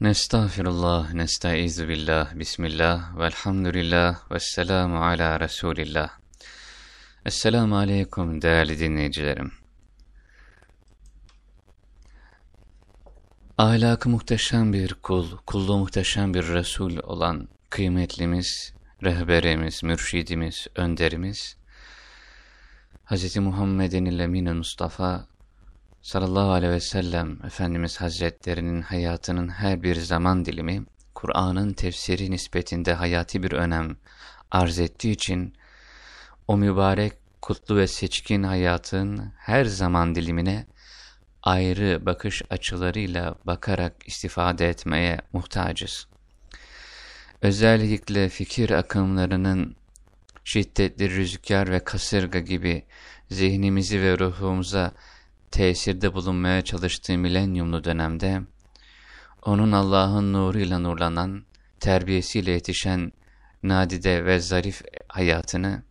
Nestağfirullah, nestaizu billah, bismillah, velhamdülillah, vesselamu ala Resulillah. Esselamu aleyküm değerli dinleyicilerim. Ahlakı muhteşem bir kul, kulluğu muhteşem bir Resul olan kıymetlimiz, rehberimiz, mürşidimiz, önderimiz, Hz. Muhammed'in Emin Mustafa sallallahu aleyhi ve sellem Efendimiz Hazretlerinin hayatının her bir zaman dilimi, Kur'an'ın tefsiri nispetinde hayati bir önem arz ettiği için, o mübarek, kutlu ve seçkin hayatın her zaman dilimine ayrı bakış açılarıyla bakarak istifade etmeye muhtacız. Özellikle fikir akımlarının şiddetli rüzgar ve kasırga gibi zihnimizi ve ruhumuza tesirde bulunmaya çalıştığı milenyumlu dönemde, onun Allah'ın nuruyla nurlanan, terbiyesiyle yetişen nadide ve zarif hayatını,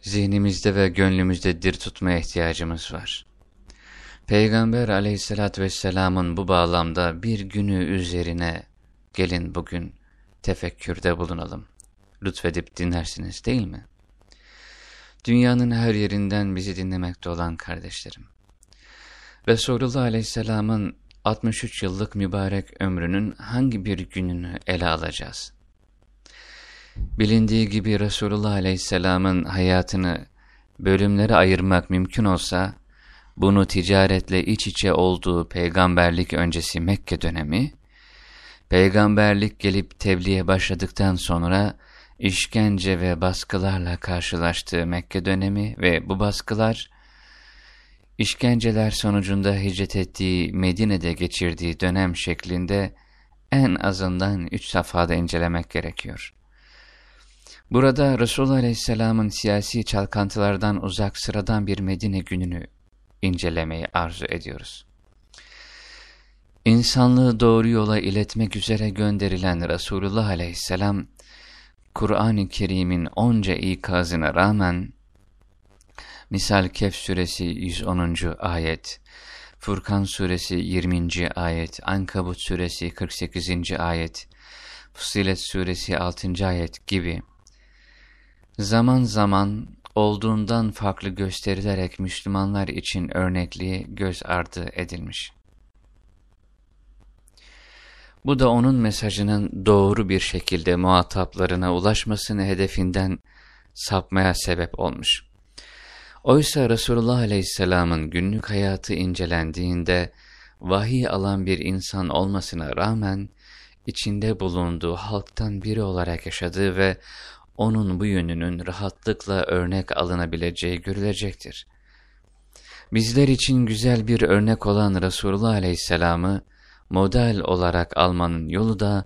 zihnimizde ve gönlümüzde dir tutmaya ihtiyacımız var. Peygamber aleyhissalatü vesselamın bu bağlamda bir günü üzerine gelin bugün tefekkürde bulunalım. Lütfedip dinlersiniz değil mi? Dünyanın her yerinden bizi dinlemekte olan kardeşlerim. Resulullah aleyhisselamın 63 yıllık mübarek ömrünün hangi bir gününü ele alacağız? Bilindiği gibi Resulullah Aleyhisselam'ın hayatını bölümlere ayırmak mümkün olsa, bunu ticaretle iç içe olduğu peygamberlik öncesi Mekke dönemi, peygamberlik gelip tebliğe başladıktan sonra işkence ve baskılarla karşılaştığı Mekke dönemi ve bu baskılar, işkenceler sonucunda hicret ettiği Medine'de geçirdiği dönem şeklinde en azından üç safhada incelemek gerekiyor. Burada Resulullah Aleyhisselam'ın siyasi çalkantılardan uzak sıradan bir Medine gününü incelemeyi arzu ediyoruz. İnsanlığı doğru yola iletmek üzere gönderilen Resulullah Aleyhisselam, Kur'an-ı Kerim'in onca ikazına rağmen, misal Kehf suresi 110. ayet, Furkan suresi 20. ayet, Ankabut suresi 48. ayet, Fusilet suresi 6. ayet gibi, zaman zaman olduğundan farklı gösterilerek Müslümanlar için örnekliği göz ardı edilmiş. Bu da onun mesajının doğru bir şekilde muhataplarına ulaşmasını hedefinden sapmaya sebep olmuş. Oysa Resulullah Aleyhisselam'ın günlük hayatı incelendiğinde vahiy alan bir insan olmasına rağmen içinde bulunduğu halktan biri olarak yaşadığı ve onun bu yönünün rahatlıkla örnek alınabileceği görülecektir. Bizler için güzel bir örnek olan Resulullah Aleyhisselam'ı model olarak almanın yolu da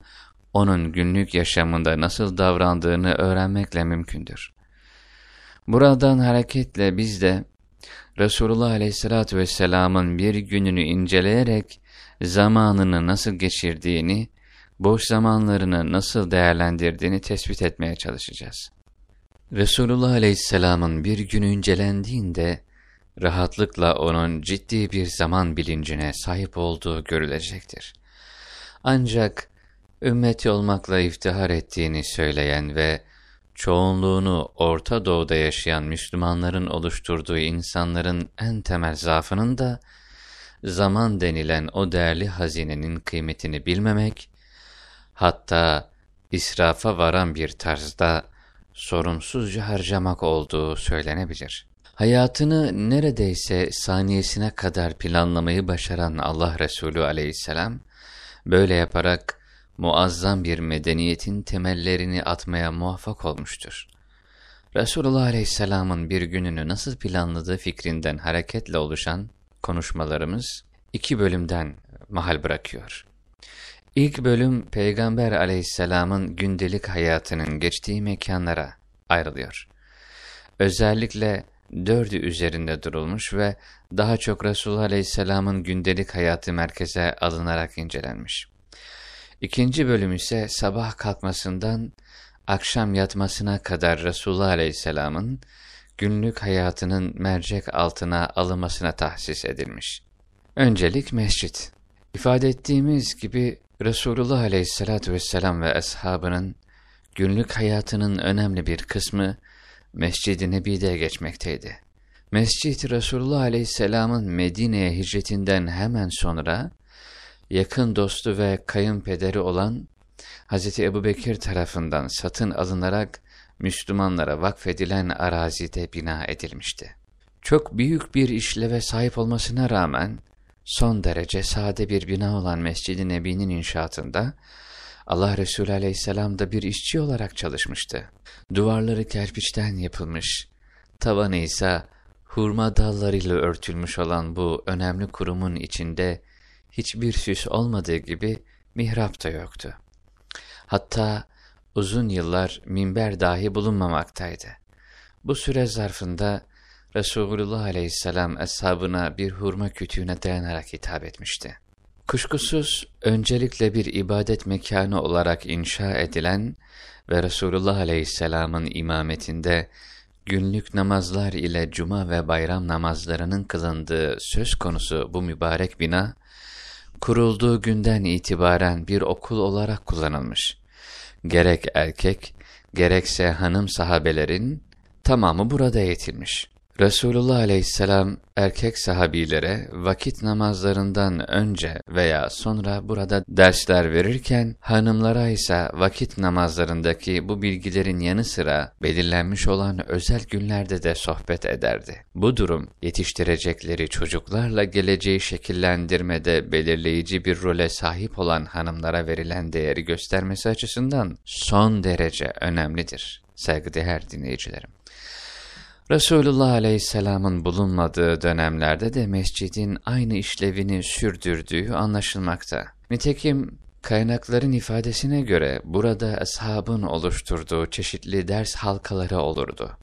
onun günlük yaşamında nasıl davrandığını öğrenmekle mümkündür. Buradan hareketle biz de Resulullah Aleyhisselatü Vesselam'ın bir gününü inceleyerek zamanını nasıl geçirdiğini boş zamanlarını nasıl değerlendirdiğini tespit etmeye çalışacağız. Resulullah Aleyhisselam'ın bir günü incelendiğinde, rahatlıkla onun ciddi bir zaman bilincine sahip olduğu görülecektir. Ancak ümmeti olmakla iftihar ettiğini söyleyen ve çoğunluğunu Orta Doğu'da yaşayan Müslümanların oluşturduğu insanların en temel zaafının da zaman denilen o değerli hazinenin kıymetini bilmemek hatta israfa varan bir tarzda sorumsuzca harcamak olduğu söylenebilir. Hayatını neredeyse saniyesine kadar planlamayı başaran Allah Resulü aleyhisselam, böyle yaparak muazzam bir medeniyetin temellerini atmaya muvaffak olmuştur. Resulullah aleyhisselamın bir gününü nasıl planladığı fikrinden hareketle oluşan konuşmalarımız iki bölümden mahal bırakıyor. İlk bölüm Peygamber aleyhisselamın gündelik hayatının geçtiği mekanlara ayrılıyor. Özellikle dördü üzerinde durulmuş ve daha çok Resulullah aleyhisselamın gündelik hayatı merkeze alınarak incelenmiş. İkinci bölüm ise sabah kalkmasından akşam yatmasına kadar Resulullah aleyhisselamın günlük hayatının mercek altına alınmasına tahsis edilmiş. Öncelik mescit. İfade ettiğimiz gibi Resulullah aleyhissalatü vesselam ve ashabının günlük hayatının önemli bir kısmı Mescid-i Nebi'de geçmekteydi. Mescid Resulullah aleyhisselamın Medine'ye hicretinden hemen sonra yakın dostu ve kayınpederi olan Hz. Ebu Bekir tarafından satın alınarak Müslümanlara vakfedilen arazide bina edilmişti. Çok büyük bir işleve sahip olmasına rağmen son derece sade bir bina olan Mescid-i Nebi'nin inşaatında Allah Resulü aleyhisselam da bir işçi olarak çalışmıştı. Duvarları kerpiçten yapılmış, tavanı ise hurma dallarıyla örtülmüş olan bu önemli kurumun içinde hiçbir süs olmadığı gibi mihrap da yoktu. Hatta uzun yıllar minber dahi bulunmamaktaydı. Bu süre zarfında Resulullah aleyhisselam eshabına bir hurma kütüğüne dayanarak hitap etmişti. Kuşkusuz öncelikle bir ibadet mekanı olarak inşa edilen ve Resulullah aleyhisselamın imametinde günlük namazlar ile cuma ve bayram namazlarının kılındığı söz konusu bu mübarek bina, kurulduğu günden itibaren bir okul olarak kullanılmış. Gerek erkek, gerekse hanım sahabelerin tamamı burada eğitilmiş. Resulullah aleyhisselam erkek sahabilere vakit namazlarından önce veya sonra burada dersler verirken hanımlara ise vakit namazlarındaki bu bilgilerin yanı sıra belirlenmiş olan özel günlerde de sohbet ederdi. Bu durum yetiştirecekleri çocuklarla geleceği şekillendirmede belirleyici bir role sahip olan hanımlara verilen değeri göstermesi açısından son derece önemlidir. Saygıdeğer dinleyicilerim. Resulullah Aleyhisselam'ın bulunmadığı dönemlerde de mescidin aynı işlevini sürdürdüğü anlaşılmakta. Nitekim kaynakların ifadesine göre burada ashabın oluşturduğu çeşitli ders halkaları olurdu.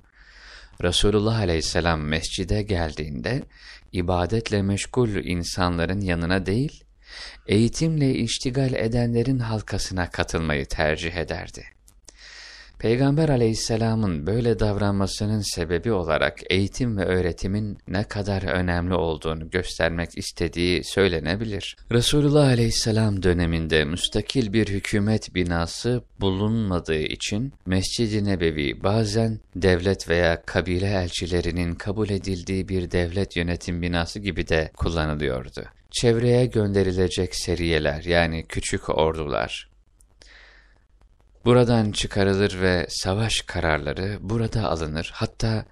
Resulullah Aleyhisselam mescide geldiğinde ibadetle meşgul insanların yanına değil, eğitimle iştigal edenlerin halkasına katılmayı tercih ederdi. Peygamber aleyhisselamın böyle davranmasının sebebi olarak eğitim ve öğretimin ne kadar önemli olduğunu göstermek istediği söylenebilir. Resulullah aleyhisselam döneminde müstakil bir hükümet binası bulunmadığı için Mescid-i Nebevi bazen devlet veya kabile elçilerinin kabul edildiği bir devlet yönetim binası gibi de kullanılıyordu. Çevreye gönderilecek seriyeler yani küçük ordular, Buradan çıkarılır ve savaş kararları burada alınır. Hatta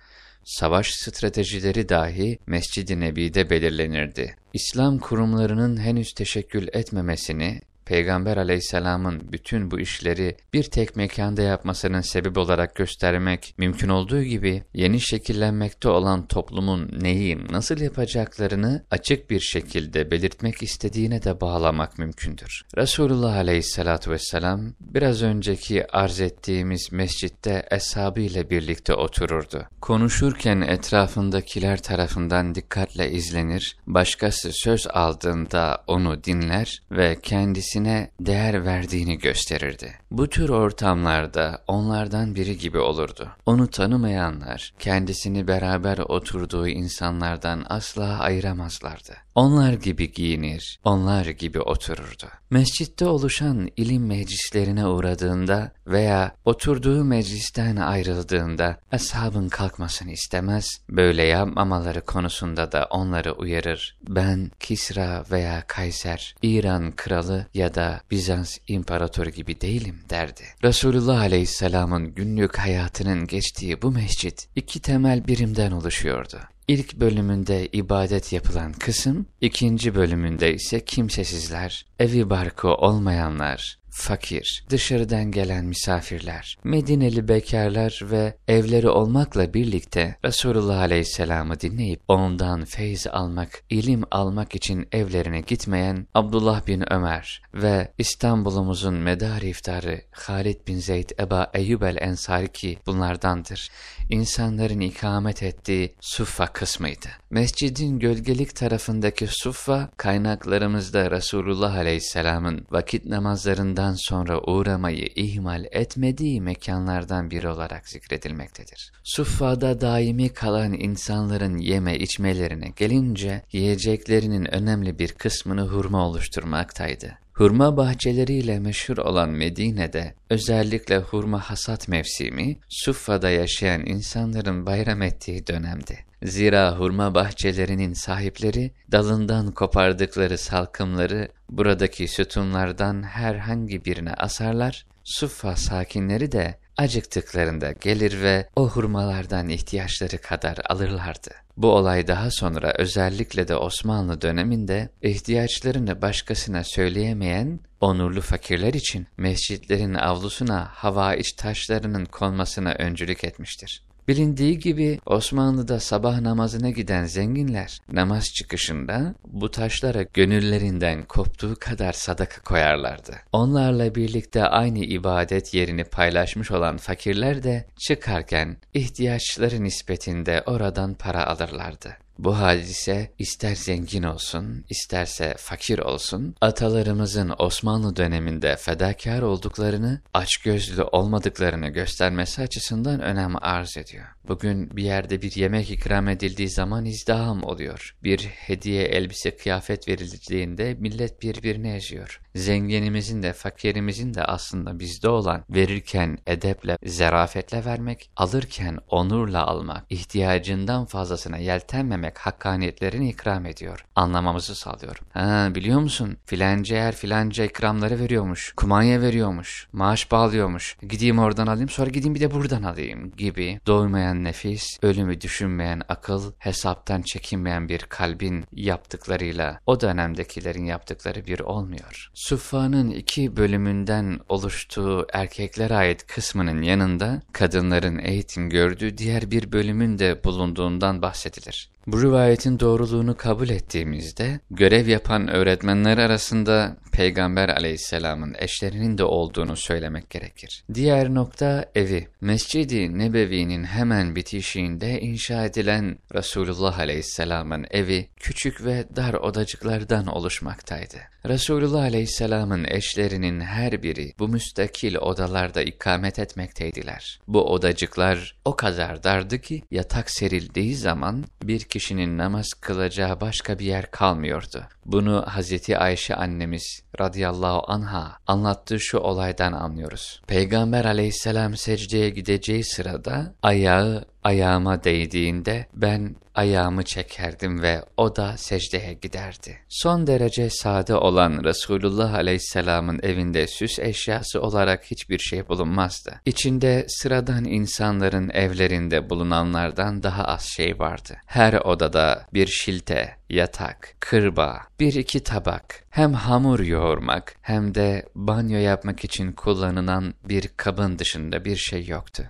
savaş stratejileri dahi Mescid-i Nebi'de belirlenirdi. İslam kurumlarının henüz teşekkül etmemesini Peygamber aleyhisselamın bütün bu işleri bir tek mekanda yapmasının sebebi olarak göstermek mümkün olduğu gibi yeni şekillenmekte olan toplumun neyi nasıl yapacaklarını açık bir şekilde belirtmek istediğine de bağlamak mümkündür. Resulullah aleyhissalatu vesselam biraz önceki arz ettiğimiz mescitte eshabı ile birlikte otururdu. Konuşurken etrafındakiler tarafından dikkatle izlenir, başkası söz aldığında onu dinler ve kendisini kendisine değer verdiğini gösterirdi. Bu tür ortamlarda onlardan biri gibi olurdu. Onu tanımayanlar kendisini beraber oturduğu insanlardan asla ayıramazlardı. Onlar gibi giyinir, onlar gibi otururdu. Mescitte oluşan ilim meclislerine uğradığında veya oturduğu meclisten ayrıldığında ashabın kalkmasını istemez, böyle yapmamaları konusunda da onları uyarır. Ben Kisra veya Kayser, İran kralı ya da Bizans imparatoru gibi değilim derdi. Resulullah Aleyhisselam'ın günlük hayatının geçtiği bu mescit iki temel birimden oluşuyordu. İlk bölümünde ibadet yapılan kısım, ikinci bölümünde ise kimsesizler, evi barkı olmayanlar, fakir, dışarıdan gelen misafirler, Medineli bekarlar ve evleri olmakla birlikte Resulullah Aleyhisselam'ı dinleyip ondan feyz almak, ilim almak için evlerine gitmeyen Abdullah bin Ömer ve İstanbul'umuzun medar iftarı Halid bin Zeyd Eba Eyyub el-Ensari ki bunlardandır. İnsanların ikamet ettiği suffa kısmıydı. Mescidin gölgelik tarafındaki suffa kaynaklarımızda Resulullah Aleyhisselam'ın vakit namazlarında bundan sonra uğramayı ihmal etmediği mekanlardan biri olarak zikredilmektedir. Suffada daimi kalan insanların yeme içmelerine gelince yiyeceklerinin önemli bir kısmını hurma oluşturmaktaydı. Hurma bahçeleriyle meşhur olan Medine'de özellikle hurma hasat mevsimi Suffa'da yaşayan insanların bayram ettiği dönemdi. Zira hurma bahçelerinin sahipleri dalından kopardıkları salkımları buradaki sütunlardan herhangi birine asarlar, Suffa sakinleri de acıktıklarında gelir ve o hurmalardan ihtiyaçları kadar alırlardı. Bu olay daha sonra özellikle de Osmanlı döneminde ihtiyaçlarını başkasına söyleyemeyen onurlu fakirler için mescitlerin avlusuna hava iç taşlarının konmasına öncülük etmiştir. Bilindiği gibi Osmanlı'da sabah namazına giden zenginler namaz çıkışında bu taşlara gönüllerinden koptuğu kadar sadaka koyarlardı. Onlarla birlikte aynı ibadet yerini paylaşmış olan fakirler de çıkarken ihtiyaçları nispetinde oradan para alırlardı. Bu hadise ister zengin olsun, isterse fakir olsun, atalarımızın Osmanlı döneminde fedakar olduklarını, açgözlü olmadıklarını göstermesi açısından önem arz ediyor. Bugün bir yerde bir yemek ikram edildiği zaman izdiham oluyor. Bir hediye, elbise, kıyafet verildiğinde millet birbirini eziyor. Zenginimizin de fakirimizin de aslında bizde olan verirken edeple, zerafetle vermek, alırken onurla almak, ihtiyacından fazlasına yeltenmemek hakkaniyetlerini ikram ediyor. Anlamamızı sağlıyor. Ha biliyor musun? Filanca yer filanca ikramları veriyormuş. Kumanya veriyormuş. Maaş bağlıyormuş. Gideyim oradan alayım sonra gideyim bir de buradan alayım gibi doymayan nefis, ölümü düşünmeyen akıl, hesaptan çekinmeyen bir kalbin yaptıklarıyla o dönemdekilerin yaptıkları bir olmuyor. Suffa'nın iki bölümünden oluştuğu erkeklere ait kısmının yanında kadınların eğitim gördüğü diğer bir bölümün de bulunduğundan bahsedilir. Bu rivayetin doğruluğunu kabul ettiğimizde görev yapan öğretmenler arasında Peygamber aleyhisselamın eşlerinin de olduğunu söylemek gerekir. Diğer nokta evi. Mescidi Nebevi'nin hemen bitişiğinde inşa edilen Resulullah aleyhisselamın evi küçük ve dar odacıklardan oluşmaktaydı. Resulullah aleyhisselamın eşlerinin her biri bu müstakil odalarda ikamet etmekteydiler. Bu odacıklar o kadar dardı ki yatak serildiği zaman bir kişinin namaz kılacağı başka bir yer kalmıyordu. Bunu Hazreti Ayşe annemiz radıyallahu anha anlattığı şu olaydan anlıyoruz. Peygamber aleyhisselam secdeye gideceği sırada ayağı ayağıma değdiğinde ben ayağımı çekerdim ve o da secdeye giderdi. Son derece sade olan Resulullah Aleyhisselam'ın evinde süs eşyası olarak hiçbir şey bulunmazdı. İçinde sıradan insanların evlerinde bulunanlardan daha az şey vardı. Her odada bir şilte, yatak, kırba, bir iki tabak, hem hamur yoğurmak hem de banyo yapmak için kullanılan bir kabın dışında bir şey yoktu.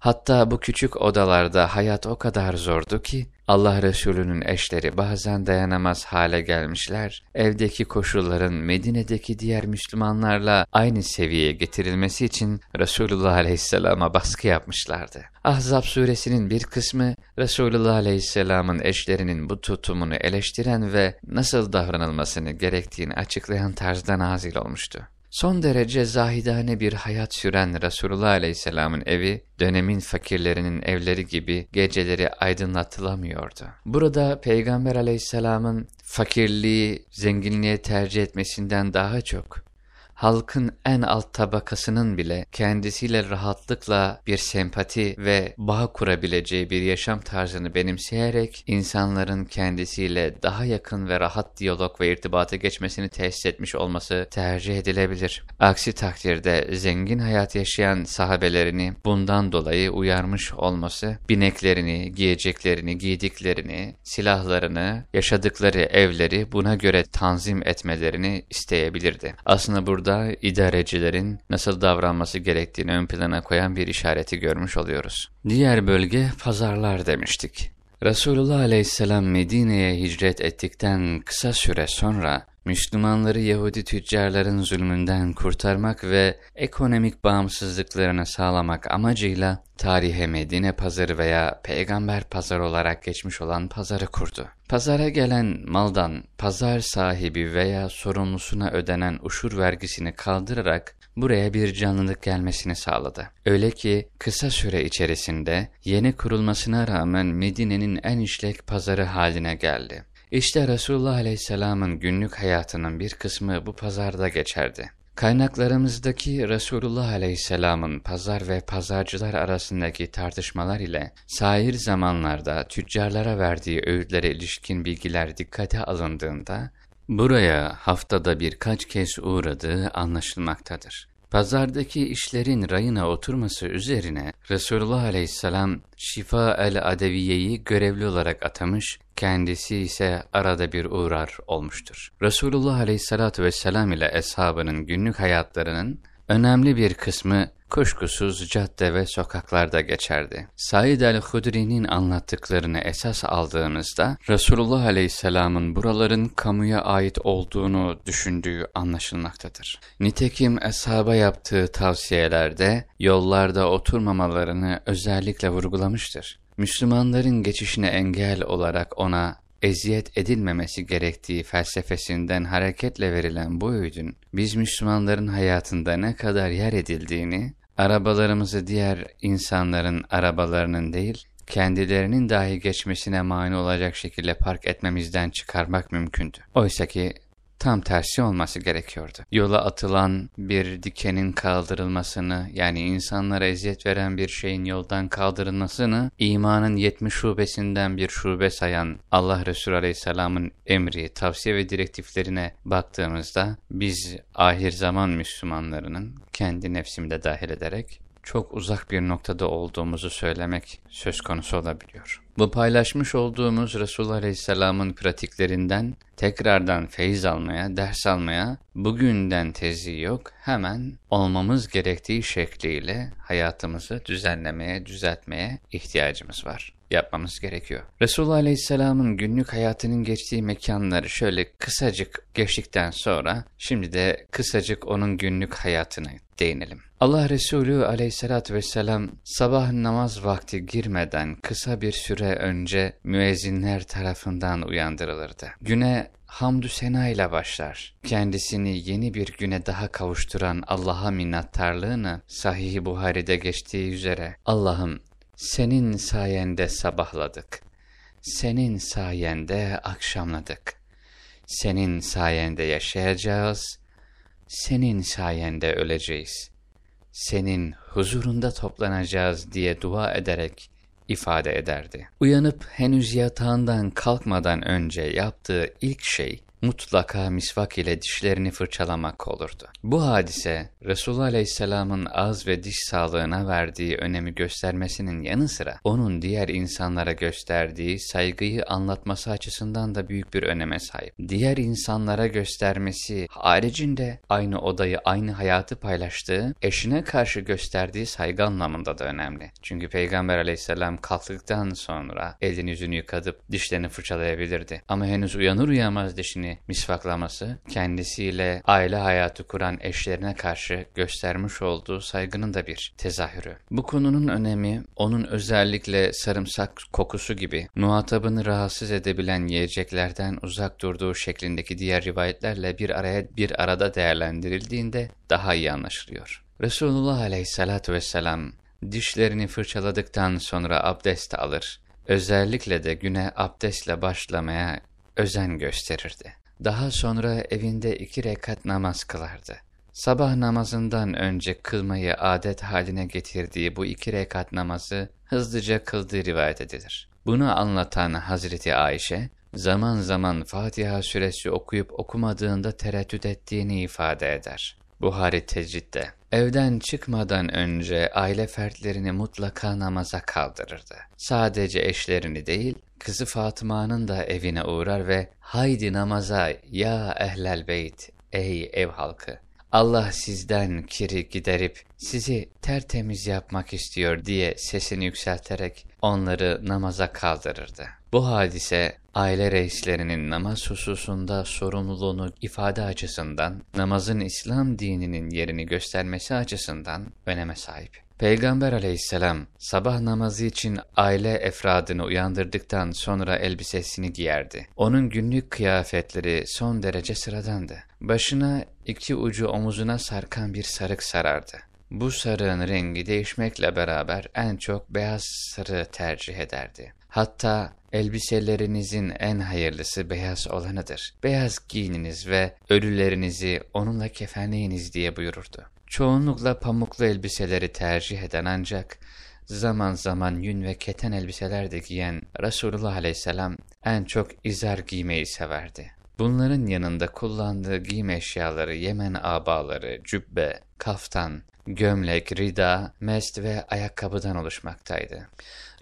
Hatta bu küçük odalarda hayat o kadar zordu ki Allah Resulü'nün eşleri bazen dayanamaz hale gelmişler, evdeki koşulların Medine'deki diğer Müslümanlarla aynı seviyeye getirilmesi için Resulullah Aleyhisselam'a baskı yapmışlardı. Ahzab suresinin bir kısmı Resulullah Aleyhisselam'ın eşlerinin bu tutumunu eleştiren ve nasıl davranılmasını gerektiğini açıklayan tarzda nazil olmuştu. Son derece zahidane bir hayat süren Resulullah Aleyhisselam'ın evi, dönemin fakirlerinin evleri gibi geceleri aydınlatılamıyordu. Burada Peygamber Aleyhisselam'ın fakirliği zenginliğe tercih etmesinden daha çok, halkın en alt tabakasının bile kendisiyle rahatlıkla bir sempati ve bağ kurabileceği bir yaşam tarzını benimseyerek insanların kendisiyle daha yakın ve rahat diyalog ve irtibata geçmesini tesis etmiş olması tercih edilebilir. Aksi takdirde zengin hayat yaşayan sahabelerini bundan dolayı uyarmış olması, bineklerini, giyeceklerini, giydiklerini, silahlarını, yaşadıkları evleri buna göre tanzim etmelerini isteyebilirdi. Aslında burada burada idarecilerin nasıl davranması gerektiğini ön plana koyan bir işareti görmüş oluyoruz. Diğer bölge pazarlar demiştik. Resulullah aleyhisselam Medine'ye hicret ettikten kısa süre sonra Müslümanları Yahudi tüccarların zulmünden kurtarmak ve ekonomik bağımsızlıklarını sağlamak amacıyla tarihe Medine pazarı veya peygamber pazarı olarak geçmiş olan pazarı kurdu. Pazara gelen maldan pazar sahibi veya sorumlusuna ödenen uşur vergisini kaldırarak buraya bir canlılık gelmesini sağladı. Öyle ki kısa süre içerisinde yeni kurulmasına rağmen Medine'nin en işlek pazarı haline geldi. İşte Resulullah Aleyhisselam'ın günlük hayatının bir kısmı bu pazarda geçerdi. Kaynaklarımızdaki Resulullah Aleyhisselam'ın pazar ve pazarcılar arasındaki tartışmalar ile sair zamanlarda tüccarlara verdiği öğütlere ilişkin bilgiler dikkate alındığında, buraya haftada birkaç kez uğradığı anlaşılmaktadır. Pazardaki işlerin rayına oturması üzerine Resulullah aleyhisselam Şifa el-Adeviye'yi görevli olarak atamış, kendisi ise arada bir uğrar olmuştur. Resulullah aleyhissalatu vesselam ile eshabının günlük hayatlarının önemli bir kısmı kuşkusuz cadde ve sokaklarda geçerdi. Said el-Hudri'nin anlattıklarını esas aldığımızda Resulullah Aleyhisselam'ın buraların kamuya ait olduğunu düşündüğü anlaşılmaktadır. Nitekim eshaba yaptığı tavsiyelerde yollarda oturmamalarını özellikle vurgulamıştır. Müslümanların geçişine engel olarak ona eziyet edilmemesi gerektiği felsefesinden hareketle verilen bu öğüdün biz Müslümanların hayatında ne kadar yer edildiğini arabalarımızı diğer insanların arabalarının değil, kendilerinin dahi geçmesine mani olacak şekilde park etmemizden çıkarmak mümkündü. Oysa ki tam tersi olması gerekiyordu. Yola atılan bir dikenin kaldırılmasını yani insanlara eziyet veren bir şeyin yoldan kaldırılmasını imanın 70 şubesinden bir şube sayan Allah Resulü Aleyhisselam'ın emri, tavsiye ve direktiflerine baktığımızda biz ahir zaman Müslümanlarının kendi nefsimde dahil ederek çok uzak bir noktada olduğumuzu söylemek söz konusu olabiliyor. Bu paylaşmış olduğumuz Resulullah Aleyhisselam'ın pratiklerinden tekrardan feyiz almaya, ders almaya bugünden tezi yok, hemen olmamız gerektiği şekliyle hayatımızı düzenlemeye, düzeltmeye ihtiyacımız var yapmamız gerekiyor. Resulullah Aleyhisselam'ın günlük hayatının geçtiği mekanları şöyle kısacık geçtikten sonra şimdi de kısacık onun günlük hayatına değinelim. Allah Resulü aleyhissalatü vesselam sabah namaz vakti girmeden kısa bir süre önce müezzinler tarafından uyandırılırdı. Güne hamdü sena ile başlar. Kendisini yeni bir güne daha kavuşturan Allah'a minnettarlığını Sahih-i Buhari'de geçtiği üzere Allah'ım senin sayende sabahladık. Senin sayende akşamladık. Senin sayende yaşayacağız. Senin sayende öleceğiz. Senin huzurunda toplanacağız diye dua ederek ifade ederdi. Uyanıp henüz yatağından kalkmadan önce yaptığı ilk şey mutlaka misvak ile dişlerini fırçalamak olurdu. Bu hadise Resulullah Aleyhisselam'ın ağız ve diş sağlığına verdiği önemi göstermesinin yanı sıra onun diğer insanlara gösterdiği saygıyı anlatması açısından da büyük bir öneme sahip. Diğer insanlara göstermesi haricinde aynı odayı, aynı hayatı paylaştığı eşine karşı gösterdiği saygı anlamında da önemli. Çünkü Peygamber Aleyhisselam kalktıktan sonra elini yüzünü yıkadıp dişlerini fırçalayabilirdi. Ama henüz uyanır uyanmaz dişini misvaklaması, kendisiyle aile hayatı kuran eşlerine karşı göstermiş olduğu saygının da bir tezahürü. Bu konunun önemi, onun özellikle sarımsak kokusu gibi muhatabını rahatsız edebilen yiyeceklerden uzak durduğu şeklindeki diğer rivayetlerle bir araya bir arada değerlendirildiğinde daha iyi anlaşılıyor. Resulullah aleyhissalatu vesselam dişlerini fırçaladıktan sonra abdest alır. Özellikle de güne abdestle başlamaya özen gösterirdi. Daha sonra evinde iki rekat namaz kılardı. Sabah namazından önce kılmayı adet haline getirdiği bu iki rekat namazı hızlıca kıldığı rivayet edilir. Bunu anlatan Hazreti Ayşe, zaman zaman Fatiha suresi okuyup okumadığında tereddüt ettiğini ifade eder. Buhari Tecrid'de. Evden çıkmadan önce aile fertlerini mutlaka namaza kaldırırdı. Sadece eşlerini değil, kızı Fatıma'nın da evine uğrar ve haydi namaza ya ehlel beyt, ey ev halkı, Allah sizden kiri giderip sizi tertemiz yapmak istiyor diye sesini yükselterek onları namaza kaldırırdı. Bu hadise aile reislerinin namaz hususunda sorumluluğunu ifade açısından, namazın İslam dininin yerini göstermesi açısından öneme sahip. Peygamber aleyhisselam sabah namazı için aile efradını uyandırdıktan sonra elbisesini giyerdi. Onun günlük kıyafetleri son derece sıradandı. Başına iki ucu omuzuna sarkan bir sarık sarardı. Bu sarığın rengi değişmekle beraber en çok beyaz sarı tercih ederdi. Hatta elbiselerinizin en hayırlısı beyaz olanıdır. Beyaz giyininiz ve ölülerinizi onunla kefenleyiniz diye buyururdu. Çoğunlukla pamuklu elbiseleri tercih eden ancak zaman zaman yün ve keten elbiseler de giyen Resulullah Aleyhisselam en çok izar giymeyi severdi. Bunların yanında kullandığı giyim eşyaları Yemen abaları, cübbe, kaftan, gömlek, rida, mest ve ayakkabıdan oluşmaktaydı.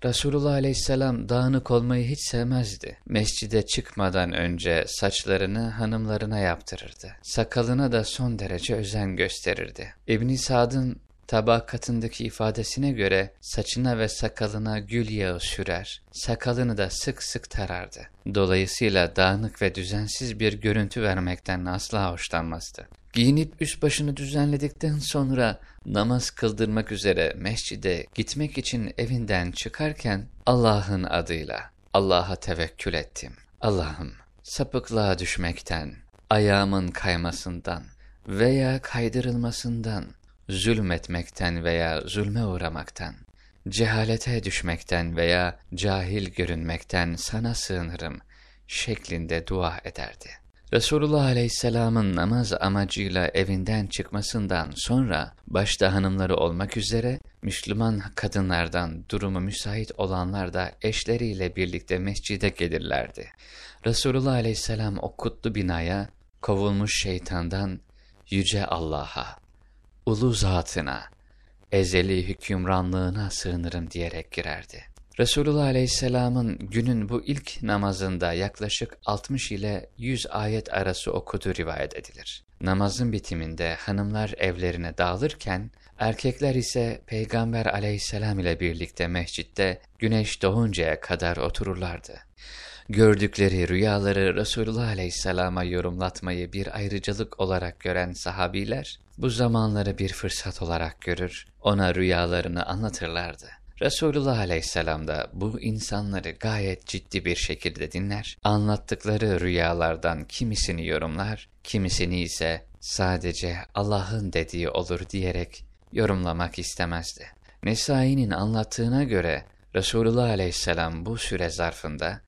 Resulullah aleyhisselam dağınık olmayı hiç sevmezdi. Mescide çıkmadan önce saçlarını hanımlarına yaptırırdı. Sakalına da son derece özen gösterirdi. İbn-i Sad'ın tabakatındaki ifadesine göre saçına ve sakalına gül yağı sürer, sakalını da sık sık tarardı. Dolayısıyla dağınık ve düzensiz bir görüntü vermekten asla hoşlanmazdı. Giyinip üst başını düzenledikten sonra namaz kıldırmak üzere mescide gitmek için evinden çıkarken Allah'ın adıyla Allah'a tevekkül ettim. Allah'ım sapıklığa düşmekten, ayağımın kaymasından veya kaydırılmasından, zulmetmekten veya zulme uğramaktan, cehalete düşmekten veya cahil görünmekten sana sığınırım şeklinde dua ederdi. Resulullah Aleyhisselam'ın namaz amacıyla evinden çıkmasından sonra başta hanımları olmak üzere Müslüman kadınlardan durumu müsait olanlar da eşleriyle birlikte mescide gelirlerdi. Resulullah Aleyhisselam o kutlu binaya kovulmuş şeytandan yüce Allah'a, ulu zatına, ezeli hükümranlığına sığınırım diyerek girerdi. Resulullah Aleyhisselam'ın günün bu ilk namazında yaklaşık 60 ile 100 ayet arası okuduğu rivayet edilir. Namazın bitiminde hanımlar evlerine dağılırken, erkekler ise Peygamber aleyhisselam ile birlikte mescitte güneş doğuncaya kadar otururlardı. Gördükleri rüyaları Resulullah aleyhisselama yorumlatmayı bir ayrıcalık olarak gören sahabiler, bu zamanları bir fırsat olarak görür, ona rüyalarını anlatırlardı. Resulullah Aleyhisselam da bu insanları gayet ciddi bir şekilde dinler, anlattıkları rüyalardan kimisini yorumlar, kimisini ise sadece Allah'ın dediği olur diyerek yorumlamak istemezdi. Nesai'nin anlattığına göre Resulullah Aleyhisselam bu süre zarfında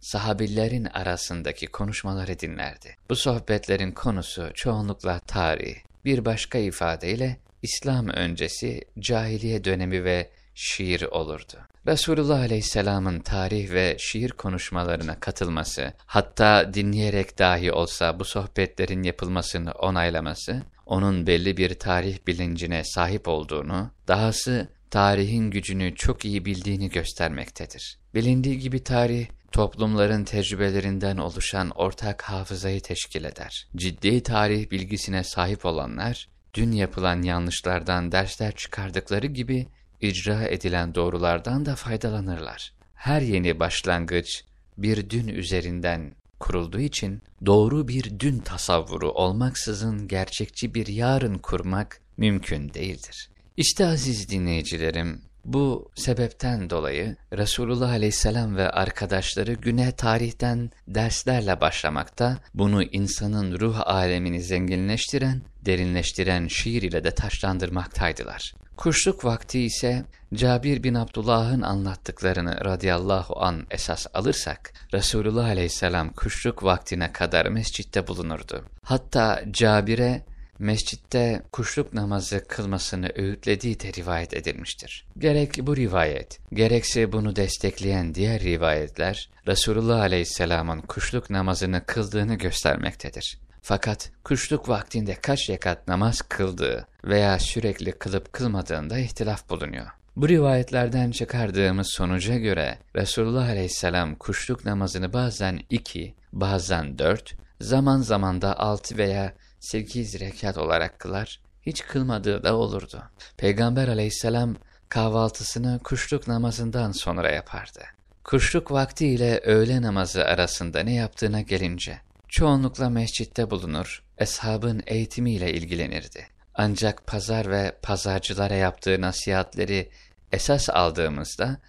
sahabillerin arasındaki konuşmaları dinlerdi. Bu sohbetlerin konusu çoğunlukla tarih, bir başka ifadeyle İslam öncesi cahiliye dönemi ve şiir olurdu. Resulullah Aleyhisselam'ın tarih ve şiir konuşmalarına katılması, hatta dinleyerek dahi olsa bu sohbetlerin yapılmasını onaylaması, onun belli bir tarih bilincine sahip olduğunu, dahası tarihin gücünü çok iyi bildiğini göstermektedir. Bilindiği gibi tarih, toplumların tecrübelerinden oluşan ortak hafızayı teşkil eder. Ciddi tarih bilgisine sahip olanlar, dün yapılan yanlışlardan dersler çıkardıkları gibi, icra edilen doğrulardan da faydalanırlar. Her yeni başlangıç bir dün üzerinden kurulduğu için doğru bir dün tasavvuru olmaksızın gerçekçi bir yarın kurmak mümkün değildir. İşte aziz dinleyicilerim, bu sebepten dolayı Resulullah Aleyhisselam ve arkadaşları güne tarihten derslerle başlamakta, bunu insanın ruh alemini zenginleştiren, derinleştiren şiir ile de taşlandırmaktaydılar. Kuşluk vakti ise Cabir bin Abdullah'ın anlattıklarını radıyallahu an esas alırsak, Resulullah aleyhisselam kuşluk vaktine kadar mescitte bulunurdu. Hatta Cabir'e mescitte kuşluk namazı kılmasını öğütlediği de rivayet edilmiştir. Gerek bu rivayet, gerekse bunu destekleyen diğer rivayetler, Resulullah Aleyhisselam'ın kuşluk namazını kıldığını göstermektedir. Fakat kuşluk vaktinde kaç rekat namaz kıldığı veya sürekli kılıp kılmadığında ihtilaf bulunuyor. Bu rivayetlerden çıkardığımız sonuca göre Resulullah Aleyhisselam kuşluk namazını bazen iki, bazen dört, zaman zaman da altı veya sekiz rekat olarak kılar, hiç kılmadığı da olurdu. Peygamber aleyhisselam kahvaltısını kuşluk namazından sonra yapardı. Kuşluk vakti ile öğle namazı arasında ne yaptığına gelince, çoğunlukla mescitte bulunur, eshabın eğitimiyle ilgilenirdi. Ancak pazar ve pazarcılara yaptığı nasihatleri esas aldığımızda,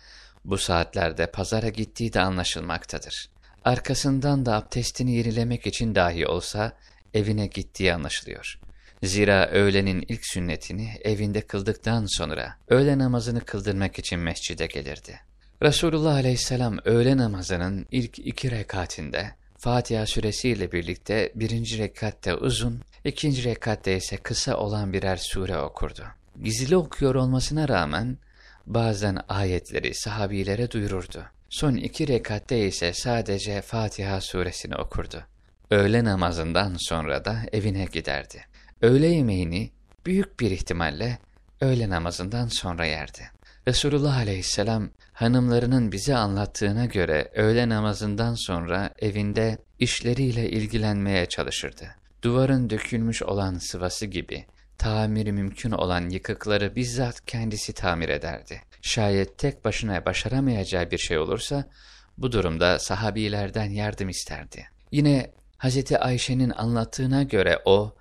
bu saatlerde pazara gittiği de anlaşılmaktadır. Arkasından da abdestini yenilemek için dahi olsa evine gittiği anlaşılıyor. Zira öğlenin ilk sünnetini evinde kıldıktan sonra öğle namazını kıldırmak için mescide gelirdi. Resulullah aleyhisselam öğle namazının ilk iki rekatinde Fatiha suresiyle birlikte birinci rekatte uzun, ikinci rekatte ise kısa olan birer sure okurdu. Gizli okuyor olmasına rağmen bazen ayetleri sahabilere duyururdu. Son iki rekatte ise sadece Fatiha suresini okurdu. Öğle namazından sonra da evine giderdi. Öğle yemeğini büyük bir ihtimalle öğle namazından sonra yerdi. Resulullah aleyhisselam hanımlarının bize anlattığına göre öğle namazından sonra evinde işleriyle ilgilenmeye çalışırdı. Duvarın dökülmüş olan sıvası gibi tamiri mümkün olan yıkıkları bizzat kendisi tamir ederdi. Şayet tek başına başaramayacağı bir şey olursa bu durumda sahabilerden yardım isterdi. Yine Hz. Ayşe'nin anlattığına göre o,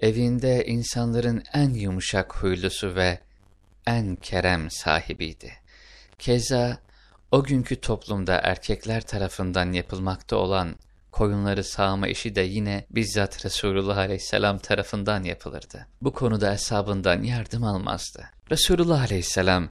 evinde insanların en yumuşak huylusu ve en kerem sahibiydi. Keza o günkü toplumda erkekler tarafından yapılmakta olan koyunları sağma işi de yine bizzat Resulullah Aleyhisselam tarafından yapılırdı. Bu konuda hesabından yardım almazdı. Resulullah Aleyhisselam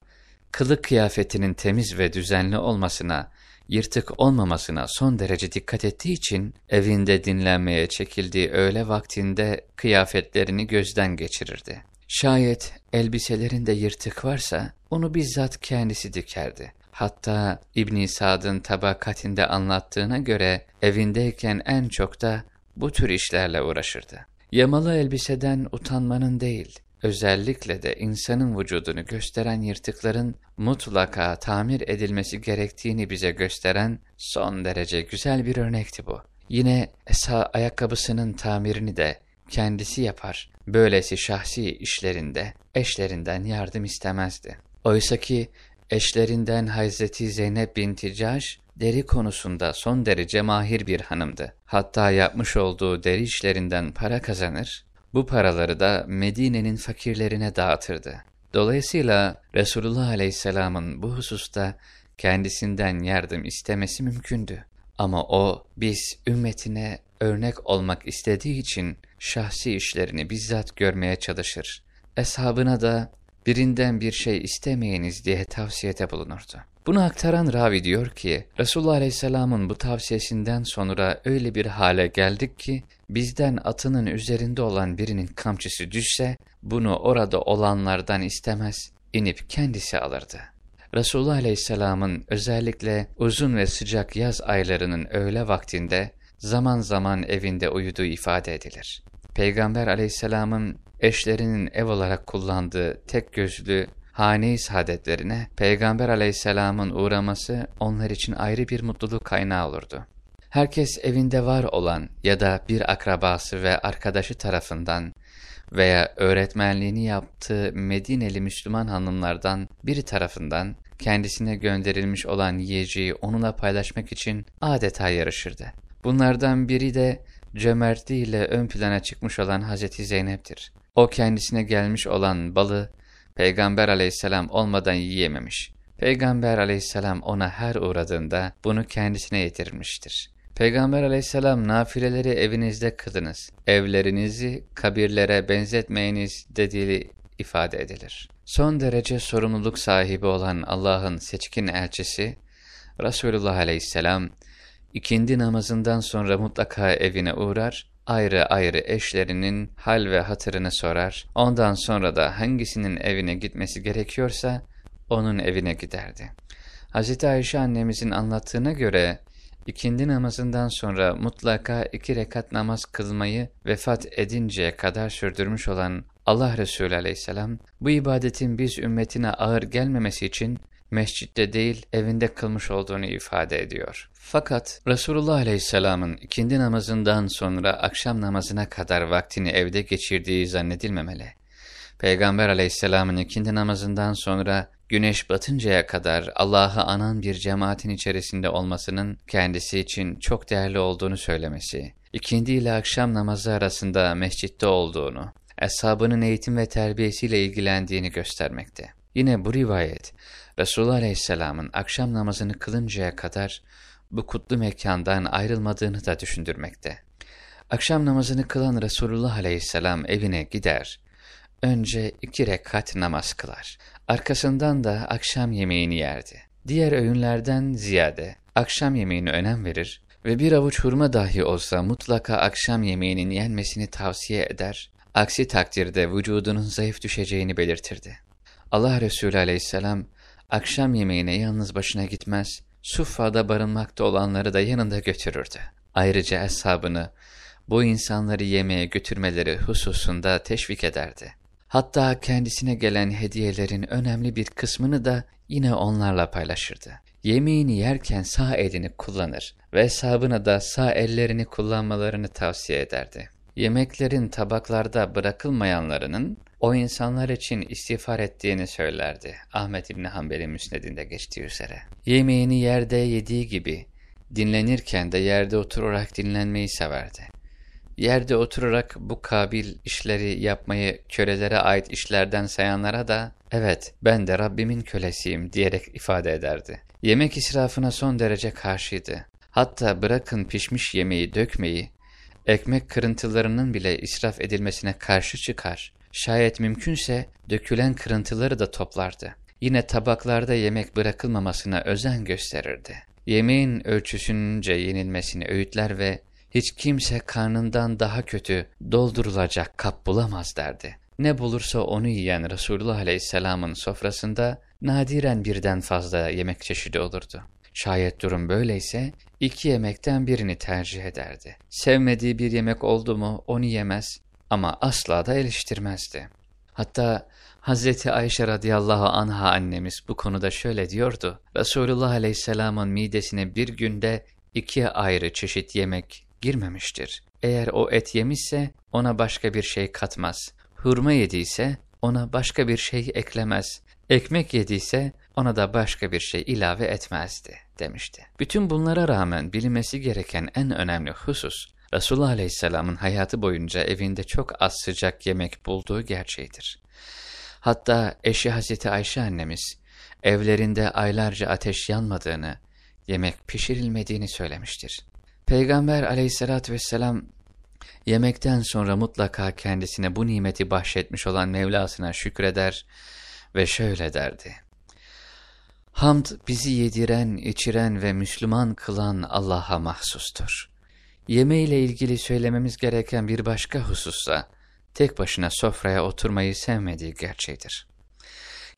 kılık kıyafetinin temiz ve düzenli olmasına, yırtık olmamasına son derece dikkat ettiği için evinde dinlenmeye çekildiği öğle vaktinde kıyafetlerini gözden geçirirdi. Şayet elbiselerinde yırtık varsa onu bizzat kendisi dikerdi. Hatta İbn Sad'ın tabakatinde anlattığına göre evindeyken en çok da bu tür işlerle uğraşırdı. Yamalı elbiseden utanmanın değil, özellikle de insanın vücudunu gösteren yırtıkların mutlaka tamir edilmesi gerektiğini bize gösteren son derece güzel bir örnekti bu. Yine Esa ayakkabısının tamirini de kendisi yapar. Böylesi şahsi işlerinde eşlerinden yardım istemezdi. Oysa ki eşlerinden Hazreti Zeynep binti Caş, deri konusunda son derece mahir bir hanımdı. Hatta yapmış olduğu deri işlerinden para kazanır, bu paraları da Medine'nin fakirlerine dağıtırdı. Dolayısıyla Resulullah Aleyhisselam'ın bu hususta kendisinden yardım istemesi mümkündü. Ama o, biz ümmetine örnek olmak istediği için şahsi işlerini bizzat görmeye çalışır. Eshabına da birinden bir şey istemeyiniz diye tavsiyede bulunurdu. Bunu aktaran ravi diyor ki, Resulullah Aleyhisselam'ın bu tavsiyesinden sonra öyle bir hale geldik ki, bizden atının üzerinde olan birinin kamçısı düşse, bunu orada olanlardan istemez, inip kendisi alırdı. Resulullah Aleyhisselam'ın özellikle uzun ve sıcak yaz aylarının öğle vaktinde zaman zaman evinde uyuduğu ifade edilir. Peygamber aleyhisselamın eşlerinin ev olarak kullandığı tek gözlü hane-i saadetlerine Peygamber aleyhisselamın uğraması onlar için ayrı bir mutluluk kaynağı olurdu. Herkes evinde var olan ya da bir akrabası ve arkadaşı tarafından veya öğretmenliğini yaptığı Medineli Müslüman hanımlardan biri tarafından kendisine gönderilmiş olan yiyeceği onunla paylaşmak için adeta yarışırdı. Bunlardan biri de cömertliğiyle ön plana çıkmış olan Hazreti Zeynep'tir. O kendisine gelmiş olan balı Peygamber aleyhisselam olmadan yiyememiş. Peygamber aleyhisselam ona her uğradığında bunu kendisine yetirmiştir. Peygamber aleyhisselam nafileleri evinizde kılınız, evlerinizi kabirlere benzetmeyiniz dediği ifade edilir. Son derece sorumluluk sahibi olan Allah'ın seçkin elçisi, Resulullah aleyhisselam, ikindi namazından sonra mutlaka evine uğrar, ayrı ayrı eşlerinin hal ve hatırını sorar, ondan sonra da hangisinin evine gitmesi gerekiyorsa onun evine giderdi. Hz. Ayşe annemizin anlattığına göre, ikindi namazından sonra mutlaka iki rekat namaz kılmayı vefat edinceye kadar sürdürmüş olan Allah Resulü aleyhisselam, bu ibadetin biz ümmetine ağır gelmemesi için mescitte değil evinde kılmış olduğunu ifade ediyor. Fakat Resulullah Aleyhisselam'ın ikindi namazından sonra akşam namazına kadar vaktini evde geçirdiği zannedilmemeli. Peygamber Aleyhisselam'ın ikindi namazından sonra güneş batıncaya kadar Allah'ı anan bir cemaatin içerisinde olmasının kendisi için çok değerli olduğunu söylemesi, ikindi ile akşam namazı arasında mescitte olduğunu, eshabının eğitim ve terbiyesiyle ilgilendiğini göstermekte. Yine bu rivayet, Resulullah Aleyhisselam'ın akşam namazını kılıncaya kadar bu kutlu mekandan ayrılmadığını da düşündürmekte. Akşam namazını kılan Resulullah Aleyhisselam evine gider, önce iki rekat namaz kılar. Arkasından da akşam yemeğini yerdi. Diğer öğünlerden ziyade akşam yemeğine önem verir ve bir avuç hurma dahi olsa mutlaka akşam yemeğinin yenmesini tavsiye eder, aksi takdirde vücudunun zayıf düşeceğini belirtirdi. Allah Resulü aleyhisselam akşam yemeğine yalnız başına gitmez, Suffa'da barınmakta olanları da yanında götürürdü. Ayrıca eshabını bu insanları yemeğe götürmeleri hususunda teşvik ederdi. Hatta kendisine gelen hediyelerin önemli bir kısmını da yine onlarla paylaşırdı. Yemeğini yerken sağ elini kullanır ve hesabına da sağ ellerini kullanmalarını tavsiye ederdi. Yemeklerin tabaklarda bırakılmayanlarının o insanlar için istiğfar ettiğini söylerdi. Ahmet İbni Hanbel'in müsnedinde geçtiği üzere. Yemeğini yerde yediği gibi dinlenirken de yerde oturarak dinlenmeyi severdi. Yerde oturarak bu kabil işleri yapmayı kölelere ait işlerden sayanlara da evet ben de Rabbimin kölesiyim diyerek ifade ederdi. Yemek israfına son derece karşıydı. Hatta bırakın pişmiş yemeği dökmeyi, ekmek kırıntılarının bile israf edilmesine karşı çıkar. Şayet mümkünse dökülen kırıntıları da toplardı. Yine tabaklarda yemek bırakılmamasına özen gösterirdi. Yemeğin ölçüsünce yenilmesini öğütler ve hiç kimse karnından daha kötü doldurulacak kap bulamaz derdi. Ne bulursa onu yiyen Resulullah Aleyhisselam'ın sofrasında nadiren birden fazla yemek çeşidi olurdu. Şayet durum böyleyse iki yemekten birini tercih ederdi. Sevmediği bir yemek oldu mu onu yemez ama asla da eleştirmezdi. Hatta Hazreti Ayşe radıyallahu anha annemiz bu konuda şöyle diyordu. Resulullah aleyhisselamın midesine bir günde iki ayrı çeşit yemek girmemiştir. Eğer o et yemişse ona başka bir şey katmaz. Hurma yediyse ona başka bir şey eklemez. Ekmek yediyse ona da başka bir şey ilave etmezdi demişti. Bütün bunlara rağmen bilinmesi gereken en önemli husus Resulullah Aleyhisselam'ın hayatı boyunca evinde çok az sıcak yemek bulduğu gerçeğidir. Hatta eşi Hazreti Ayşe annemiz evlerinde aylarca ateş yanmadığını, yemek pişirilmediğini söylemiştir. Peygamber aleyhissalatü vesselam yemekten sonra mutlaka kendisine bu nimeti bahşetmiş olan Mevlasına şükreder ve şöyle derdi. Hamd bizi yediren, içiren ve Müslüman kılan Allah'a mahsustur. Yemeğiyle ilgili söylememiz gereken bir başka husussa, tek başına sofraya oturmayı sevmediği gerçeğidir.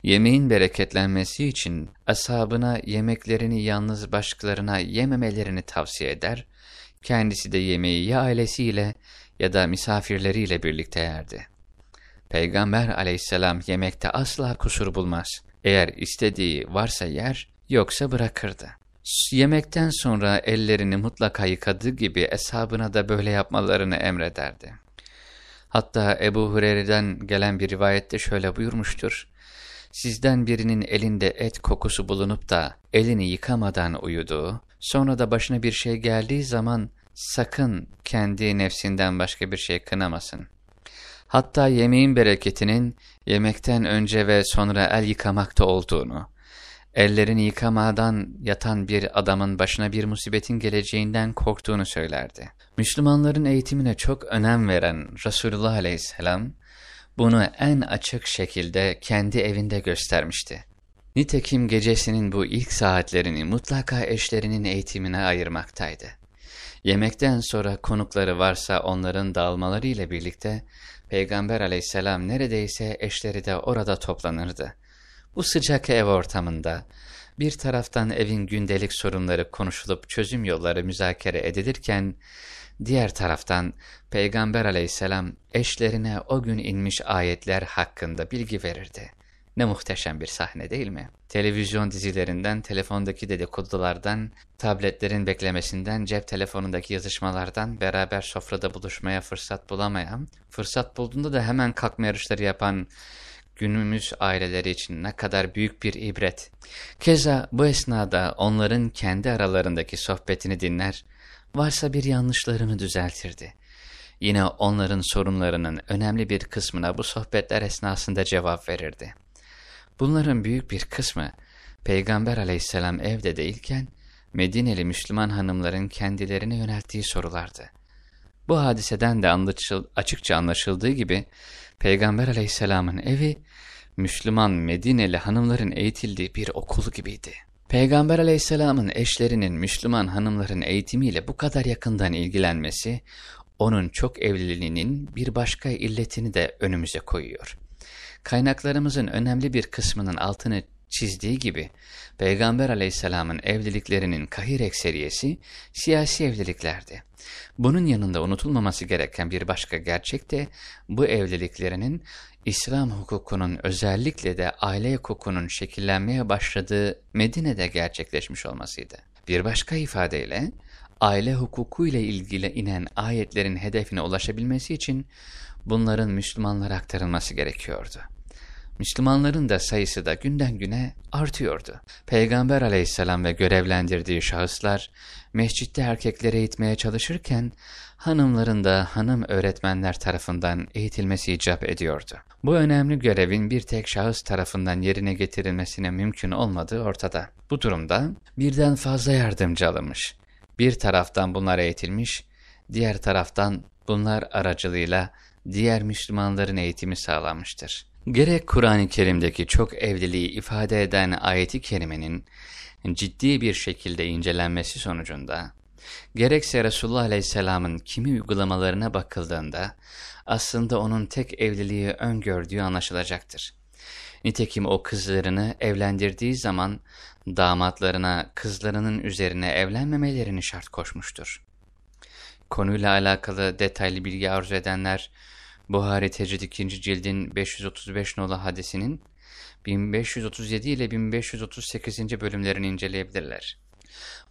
Yemeğin bereketlenmesi için ashabına yemeklerini yalnız başkalarına yememelerini tavsiye eder Kendisi de yemeği ya ailesiyle ya da misafirleriyle birlikte yerdi. Peygamber aleyhisselam yemekte asla kusur bulmaz. Eğer istediği varsa yer, yoksa bırakırdı. Yemekten sonra ellerini mutlaka yıkadığı gibi eshabına da böyle yapmalarını emrederdi. Hatta Ebu Hureyre'den gelen bir rivayette şöyle buyurmuştur. Sizden birinin elinde et kokusu bulunup da elini yıkamadan uyuduğu, Sonra da başına bir şey geldiği zaman sakın kendi nefsinden başka bir şey kınamasın. Hatta yemeğin bereketinin yemekten önce ve sonra el yıkamakta olduğunu, ellerini yıkamadan yatan bir adamın başına bir musibetin geleceğinden korktuğunu söylerdi. Müslümanların eğitimine çok önem veren Resulullah aleyhisselam, bunu en açık şekilde kendi evinde göstermişti. Nitekim gecesinin bu ilk saatlerini mutlaka eşlerinin eğitimine ayırmaktaydı. Yemekten sonra konukları varsa onların dağılmaları ile birlikte Peygamber aleyhisselam neredeyse eşleri de orada toplanırdı. Bu sıcak ev ortamında bir taraftan evin gündelik sorunları konuşulup çözüm yolları müzakere edilirken, diğer taraftan Peygamber aleyhisselam eşlerine o gün inmiş ayetler hakkında bilgi verirdi Ne muhteşem bir sahne değil mi? Televizyon dizilerinden, telefondaki dedikodulardan, tabletlerin beklemesinden, cep telefonundaki yazışmalardan, beraber sofrada buluşmaya fırsat bulamayan, fırsat bulduğunda da hemen kalkma yarışları yapan günümüz aileleri için ne kadar büyük bir ibret. Keza bu esnada onların kendi aralarındaki sohbetini dinler, varsa bir yanlışlarını düzeltirdi. Yine onların sorunlarının önemli bir kısmına bu sohbetler esnasında cevap verirdi. Bunların büyük bir kısmı Peygamber aleyhisselam evde değilken Medineli Müslüman hanımların kendilerine yönelttiği sorulardı. Bu hadiseden de anlaşıl, açıkça anlaşıldığı gibi Peygamber aleyhisselamın evi Müslüman Medineli hanımların eğitildiği bir okul gibiydi. Peygamber aleyhisselamın eşlerinin Müslüman hanımların eğitimiyle bu kadar yakından ilgilenmesi, onun çok evliliğinin bir başka illetini de önümüze koyuyor. Kaynaklarımızın önemli bir kısmının altını çizdiği gibi, Peygamber aleyhisselamın evliliklerinin kahir ekseriyesi siyasi evliliklerdi. Bunun yanında unutulmaması gereken bir başka gerçek de bu evliliklerinin İslam hukukunun özellikle de aile hukukunun şekillenmeye başladığı Medine'de gerçekleşmiş olmasıydı. Bir başka ifadeyle aile hukuku ile ilgili inen ayetlerin hedefine ulaşabilmesi için bunların Müslümanlara aktarılması gerekiyordu. Müslümanların da sayısı da günden güne artıyordu. Peygamber aleyhisselam ve görevlendirdiği şahıslar mescitte erkekleri eğitmeye çalışırken hanımların da hanım öğretmenler tarafından eğitilmesi icap ediyordu. Bu önemli görevin bir tek şahıs tarafından yerine getirilmesine mümkün olmadığı ortada. Bu durumda birden fazla yardımcı alınmış. Bir taraftan bunlar eğitilmiş, diğer taraftan bunlar aracılığıyla diğer Müslümanların eğitimi sağlanmıştır. Gerek Kur'an-ı Kerim'deki çok evliliği ifade eden ayeti kerimenin ciddi bir şekilde incelenmesi sonucunda, gerekse Resulullah Aleyhisselam'ın kimi uygulamalarına bakıldığında, aslında onun tek evliliği öngördüğü anlaşılacaktır. Nitekim o kızlarını evlendirdiği zaman damatlarına kızlarının üzerine evlenmemelerini şart koşmuştur. Konuyla alakalı detaylı bilgi arzu edenler, Buhari Tecrid 2. cildin 535 nolu hadisinin 1537 ile 1538. bölümlerini inceleyebilirler.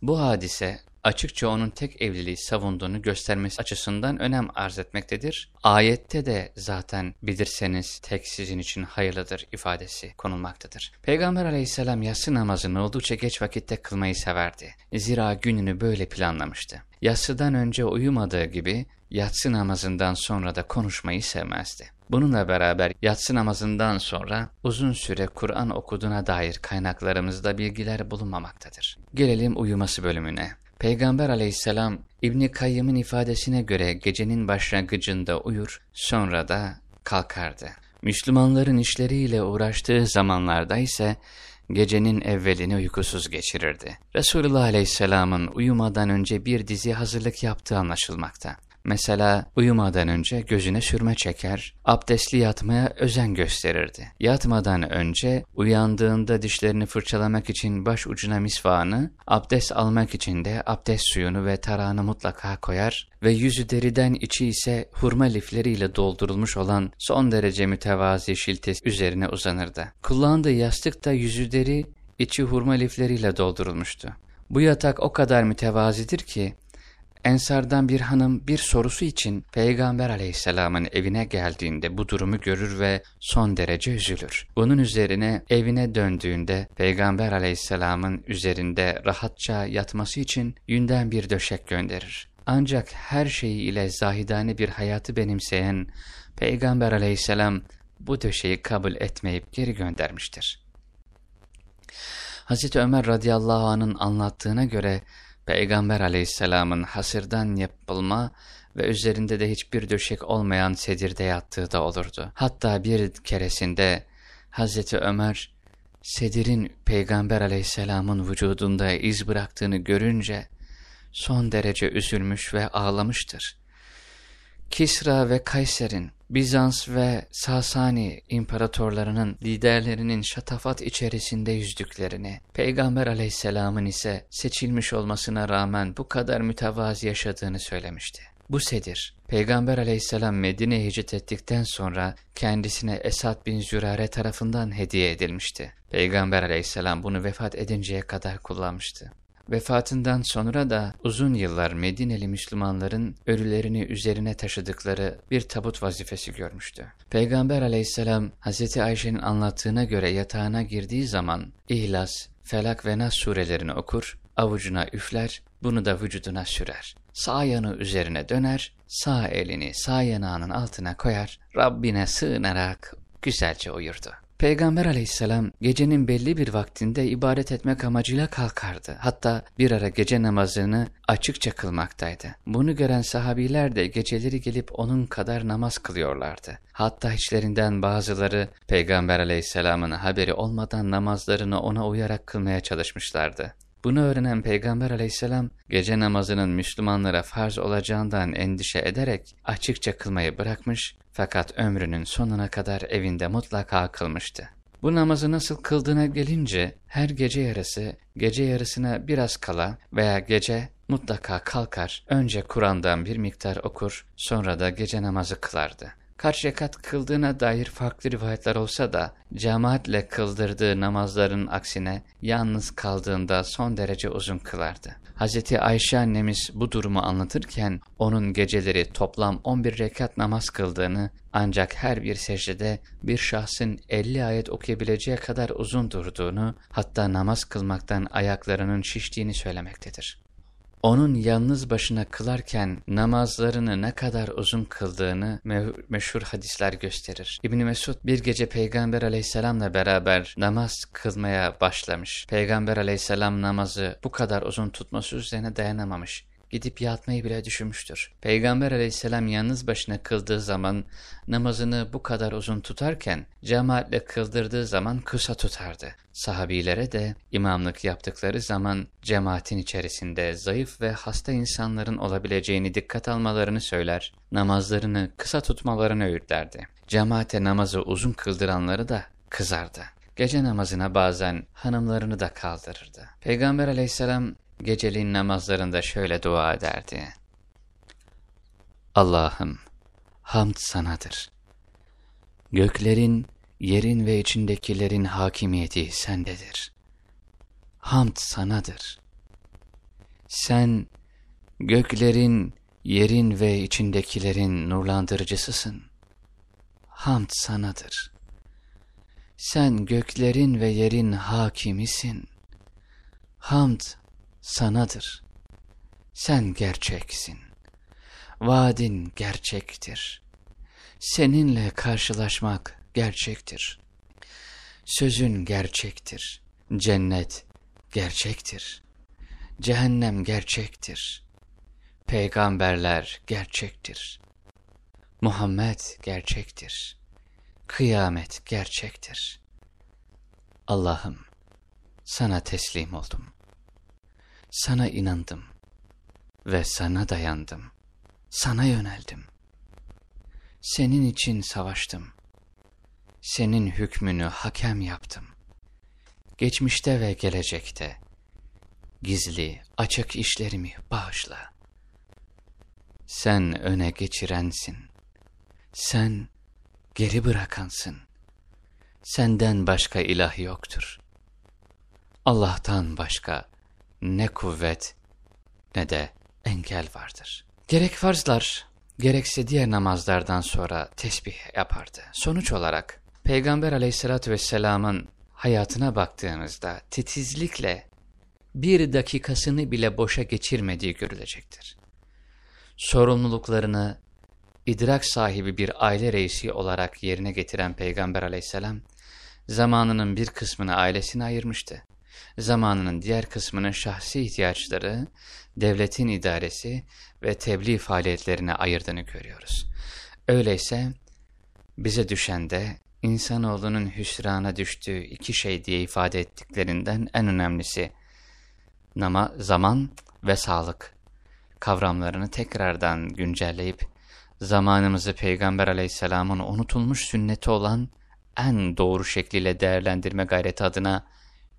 Bu hadise açıkça onun tek evliliği savunduğunu göstermesi açısından önem arz etmektedir. Ayette de zaten bilirseniz tek sizin için hayırlıdır ifadesi konulmaktadır. Peygamber aleyhisselam yatsı namazını oldukça geç vakitte kılmayı severdi. Zira gününü böyle planlamıştı. Yatsıdan önce uyumadığı gibi yatsı namazından sonra da konuşmayı sevmezdi. Bununla beraber yatsı namazından sonra uzun süre Kur'an okuduğuna dair kaynaklarımızda bilgiler bulunmamaktadır. Gelelim uyuması bölümüne. Peygamber aleyhisselam İbni Kayyım'ın ifadesine göre gecenin başlangıcında uyur, sonra da kalkardı. Müslümanların işleriyle uğraştığı zamanlarda ise gecenin evvelini uykusuz geçirirdi. Resulullah aleyhisselamın uyumadan önce bir dizi hazırlık yaptığı anlaşılmakta. Mesela uyumadan önce gözüne sürme çeker, abdestli yatmaya özen gösterirdi. Yatmadan önce uyandığında dişlerini fırçalamak için baş ucuna misvağını, abdest almak için de abdest suyunu ve tarağını mutlaka koyar ve yüzü deriden içi ise hurma lifleriyle doldurulmuş olan son derece mütevazi şiltes üzerine uzanırdı. Kullandığı yastık da yüzü deri, içi hurma lifleriyle doldurulmuştu. Bu yatak o kadar mütevazidir ki Ensardan bir hanım bir sorusu için Peygamber aleyhisselamın evine geldiğinde bu durumu görür ve son derece üzülür. Bunun üzerine evine döndüğünde Peygamber aleyhisselamın üzerinde rahatça yatması için yünden bir döşek gönderir. Ancak her şeyi ile zahidane bir hayatı benimseyen Peygamber aleyhisselam bu döşeyi kabul etmeyip geri göndermiştir. Hazreti Ömer radıyallahu anh'ın anlattığına göre Peygamber aleyhisselamın hasırdan yapılma ve üzerinde de hiçbir döşek olmayan sedirde yattığı da olurdu. Hatta bir keresinde Hazreti Ömer, sedirin Peygamber aleyhisselamın vücudunda iz bıraktığını görünce son derece üzülmüş ve ağlamıştır. Kisra ve Kayser'in, Bizans ve Sasani imparatorlarının liderlerinin şatafat içerisinde yüzdüklerini, Peygamber aleyhisselamın ise seçilmiş olmasına rağmen bu kadar mütevazi yaşadığını söylemişti. Bu sedir, Peygamber aleyhisselam Medine'ye hicret ettikten sonra kendisine Esad bin Zürare tarafından hediye edilmişti. Peygamber aleyhisselam bunu vefat edinceye kadar kullanmıştı. Vefatından sonra da uzun yıllar Medineli Müslümanların ölülerini üzerine taşıdıkları bir tabut vazifesi görmüştü. Peygamber aleyhisselam Hz. Ayşe'nin anlattığına göre yatağına girdiği zaman İhlas, Felak ve Nas surelerini okur, avucuna üfler, bunu da vücuduna sürer. Sağ yanı üzerine döner, sağ elini sağ yanağının altına koyar, Rabbine sığınarak güzelce uyurdu. Peygamber aleyhisselam gecenin belli bir vaktinde ibadet etmek amacıyla kalkardı. Hatta bir ara gece namazını açıkça kılmaktaydı. Bunu gören sahabiler de geceleri gelip onun kadar namaz kılıyorlardı. Hatta içlerinden bazıları Peygamber aleyhisselamın haberi olmadan namazlarını ona uyarak kılmaya çalışmışlardı. Bunu öğrenen Peygamber aleyhisselam gece namazının Müslümanlara farz olacağından endişe ederek açıkça kılmayı bırakmış fakat ömrünün sonuna kadar evinde mutlaka kılmıştı. Bu namazı nasıl kıldığına gelince her gece yarısı, gece yarısına biraz kala veya gece mutlaka kalkar, önce Kur'an'dan bir miktar okur, sonra da gece namazı kılardı kaç rekat kıldığına dair farklı rivayetler olsa da cemaatle kıldırdığı namazların aksine yalnız kaldığında son derece uzun kılardı. Hz. Ayşe annemiz bu durumu anlatırken onun geceleri toplam 11 rekat namaz kıldığını ancak her bir secdede bir şahsın 50 ayet okuyabileceği kadar uzun durduğunu hatta namaz kılmaktan ayaklarının şiştiğini söylemektedir onun yalnız başına kılarken namazlarını ne kadar uzun kıldığını meşhur hadisler gösterir. İbn Mesud bir gece Peygamber aleyhisselamla beraber namaz kılmaya başlamış. Peygamber aleyhisselam namazı bu kadar uzun tutması üzerine dayanamamış gidip yatmayı bile düşünmüştür. Peygamber aleyhisselam yalnız başına kıldığı zaman namazını bu kadar uzun tutarken cemaatle kıldırdığı zaman kısa tutardı. Sahabilere de imamlık yaptıkları zaman cemaatin içerisinde zayıf ve hasta insanların olabileceğini dikkat almalarını söyler, namazlarını kısa tutmalarını öğütlerdi. Cemaate namazı uzun kıldıranları da kızardı. Gece namazına bazen hanımlarını da kaldırırdı. Peygamber aleyhisselam geceliğin namazlarında şöyle dua ederdi. Allah'ım, hamd sanadır. Göklerin, yerin ve içindekilerin hakimiyeti sendedir. Hamd sanadır. Sen, göklerin, yerin ve içindekilerin nurlandırıcısısın. Hamd sanadır. Sen göklerin ve yerin hakimisin. Hamd sanadır. Sen gerçeksin. Vaadin gerçektir. Seninle karşılaşmak gerçektir. Sözün gerçektir. Cennet gerçektir. Cehennem gerçektir. Peygamberler gerçektir. Muhammed gerçektir. Kıyamet gerçektir. Allah'ım sana teslim oldum. Sana inandım ve sana dayandım. Sana yöneldim. Senin için savaştım. Senin hükmünü hakem yaptım. Geçmişte ve gelecekte gizli, açık işlerimi bağışla. Sen öne geçirensin. Sen geri bırakansın. Senden başka ilah yoktur. Allah'tan başka ne kuvvet ne de engel vardır. Gerek farzlar, gerekse diğer namazlardan sonra tesbih yapardı. Sonuç olarak Peygamber aleyhissalatü vesselamın hayatına baktığımızda titizlikle bir dakikasını bile boşa geçirmediği görülecektir. Sorumluluklarını idrak sahibi bir aile reisi olarak yerine getiren Peygamber aleyhisselam, zamanının bir kısmını ailesine ayırmıştı zamanının diğer kısmının şahsi ihtiyaçları, devletin idaresi ve tebliğ faaliyetlerine ayırdığını görüyoruz. Öyleyse bize düşen de insanoğlunun hüsrana düştüğü iki şey diye ifade ettiklerinden en önemlisi nama, zaman ve sağlık kavramlarını tekrardan güncelleyip zamanımızı Peygamber aleyhisselamın unutulmuş sünneti olan en doğru şekliyle değerlendirme gayreti adına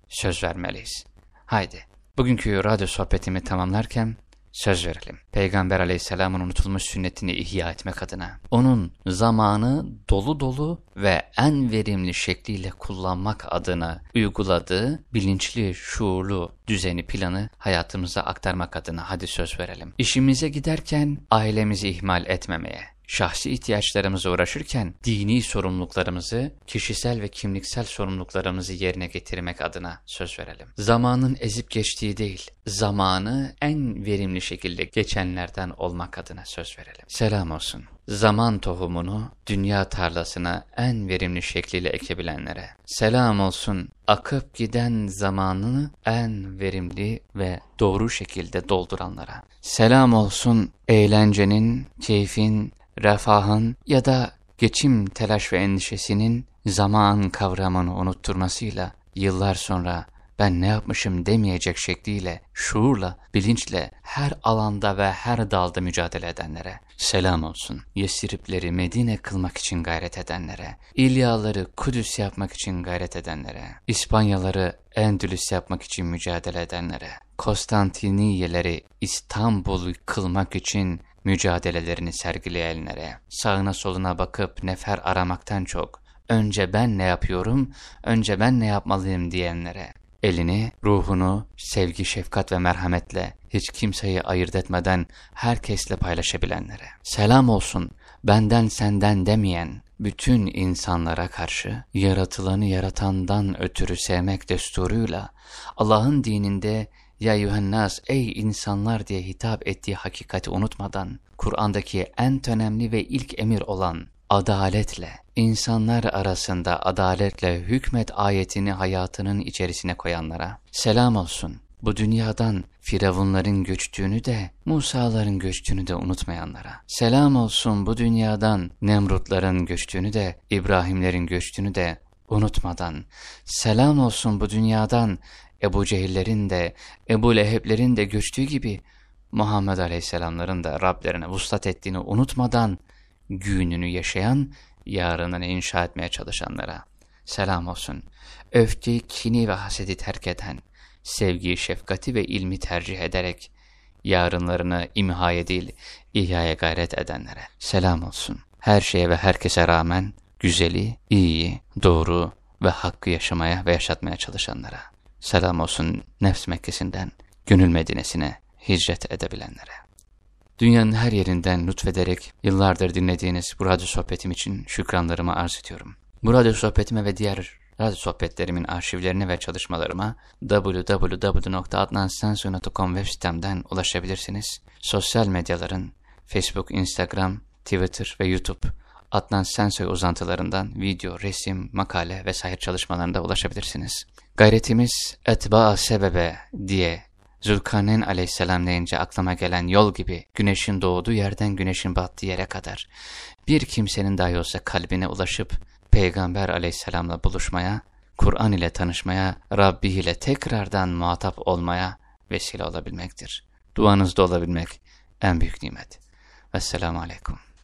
söz vermeliyiz. Haydi, bugünkü radyo sohbetimi tamamlarken söz verelim. Peygamber aleyhisselamın unutulmuş sünnetini ihya etmek adına. Onun zamanı dolu dolu ve en verimli şekliyle kullanmak adına uyguladığı bilinçli, şuurlu düzeni, planı hayatımıza aktarmak adına hadi söz verelim. İşimize giderken ailemizi ihmal etmemeye, şahsi ihtiyaçlarımıza uğraşırken dini sorumluluklarımızı, kişisel ve kimliksel sorumluluklarımızı yerine getirmek adına söz verelim. Zamanın ezip geçtiği değil, zamanı en verimli şekilde geçenlerden olmak adına söz verelim. Selam olsun. Zaman tohumunu dünya tarlasına en verimli şekliyle ekebilenlere. Selam olsun akıp giden zamanını en verimli ve doğru şekilde dolduranlara. Selam olsun eğlencenin, keyfin, refahın ya da geçim telaş ve endişesinin zaman kavramını unutturmasıyla yıllar sonra ben ne yapmışım demeyecek şekliyle, şuurla, bilinçle her alanda ve her dalda mücadele edenlere selam olsun. Yesiripleri Medine kılmak için gayret edenlere, İlyaları Kudüs yapmak için gayret edenlere, İspanyaları Endülüs yapmak için mücadele edenlere, Konstantiniyeleri İstanbul kılmak için mücadelelerini sergileyenlere, sağına soluna bakıp nefer aramaktan çok, önce ben ne yapıyorum, önce ben ne yapmalıyım diyenlere, elini, ruhunu, sevgi, şefkat ve merhametle, hiç kimseyi ayırt etmeden herkesle paylaşabilenlere, selam olsun, benden senden demeyen, bütün insanlara karşı yaratılanı yaratandan ötürü sevmek desturuyla Allah'ın dininde ya yuhennas ey insanlar diye hitap ettiği hakikati unutmadan Kur'an'daki en önemli ve ilk emir olan adaletle, insanlar arasında adaletle hükmet ayetini hayatının içerisine koyanlara selam olsun. Bu dünyadan Firavunların göçtüğünü de, Musa'ların göçtüğünü de unutmayanlara. Selam olsun bu dünyadan Nemrutların göçtüğünü de, İbrahimlerin göçtüğünü de unutmadan. Selam olsun bu dünyadan Ebu Cehillerin de, Ebu Leheblerin de göçtüğü gibi Muhammed Aleyhisselamların da Rablerine vuslat ettiğini unutmadan gününü yaşayan, yarınını inşa etmeye çalışanlara selam olsun. Öfkeyi, kini ve hasedi terk eden, sevgiyi, şefkati ve ilmi tercih ederek yarınlarını imhaya değil, ihyaya gayret edenlere selam olsun. Her şeye ve herkese rağmen güzeli, iyiyi, doğru ve hakkı yaşamaya ve yaşatmaya çalışanlara. Selam olsun nefs Mekkesi'nden gönül Medine'sine hicret edebilenlere. Dünyanın her yerinden lütfederek yıllardır dinlediğiniz bu radyo sohbetim için şükranlarımı arz ediyorum. Bu radyo sohbetime ve diğer radyo sohbetlerimin arşivlerine ve çalışmalarıma www.adnansensu.com web sitemden ulaşabilirsiniz. Sosyal medyaların Facebook, Instagram, Twitter ve YouTube Adnan Sensoy uzantılarından video, resim, makale vesaire çalışmalarında ulaşabilirsiniz. Gayretimiz etba sebebe diye Zülkarneyn aleyhisselam deyince aklıma gelen yol gibi güneşin doğduğu yerden güneşin battığı yere kadar bir kimsenin dahi olsa kalbine ulaşıp Peygamber aleyhisselamla buluşmaya, Kur'an ile tanışmaya, Rabbi ile tekrardan muhatap olmaya vesile olabilmektir. Duanızda olabilmek en büyük nimet. Vesselamu Aleyküm.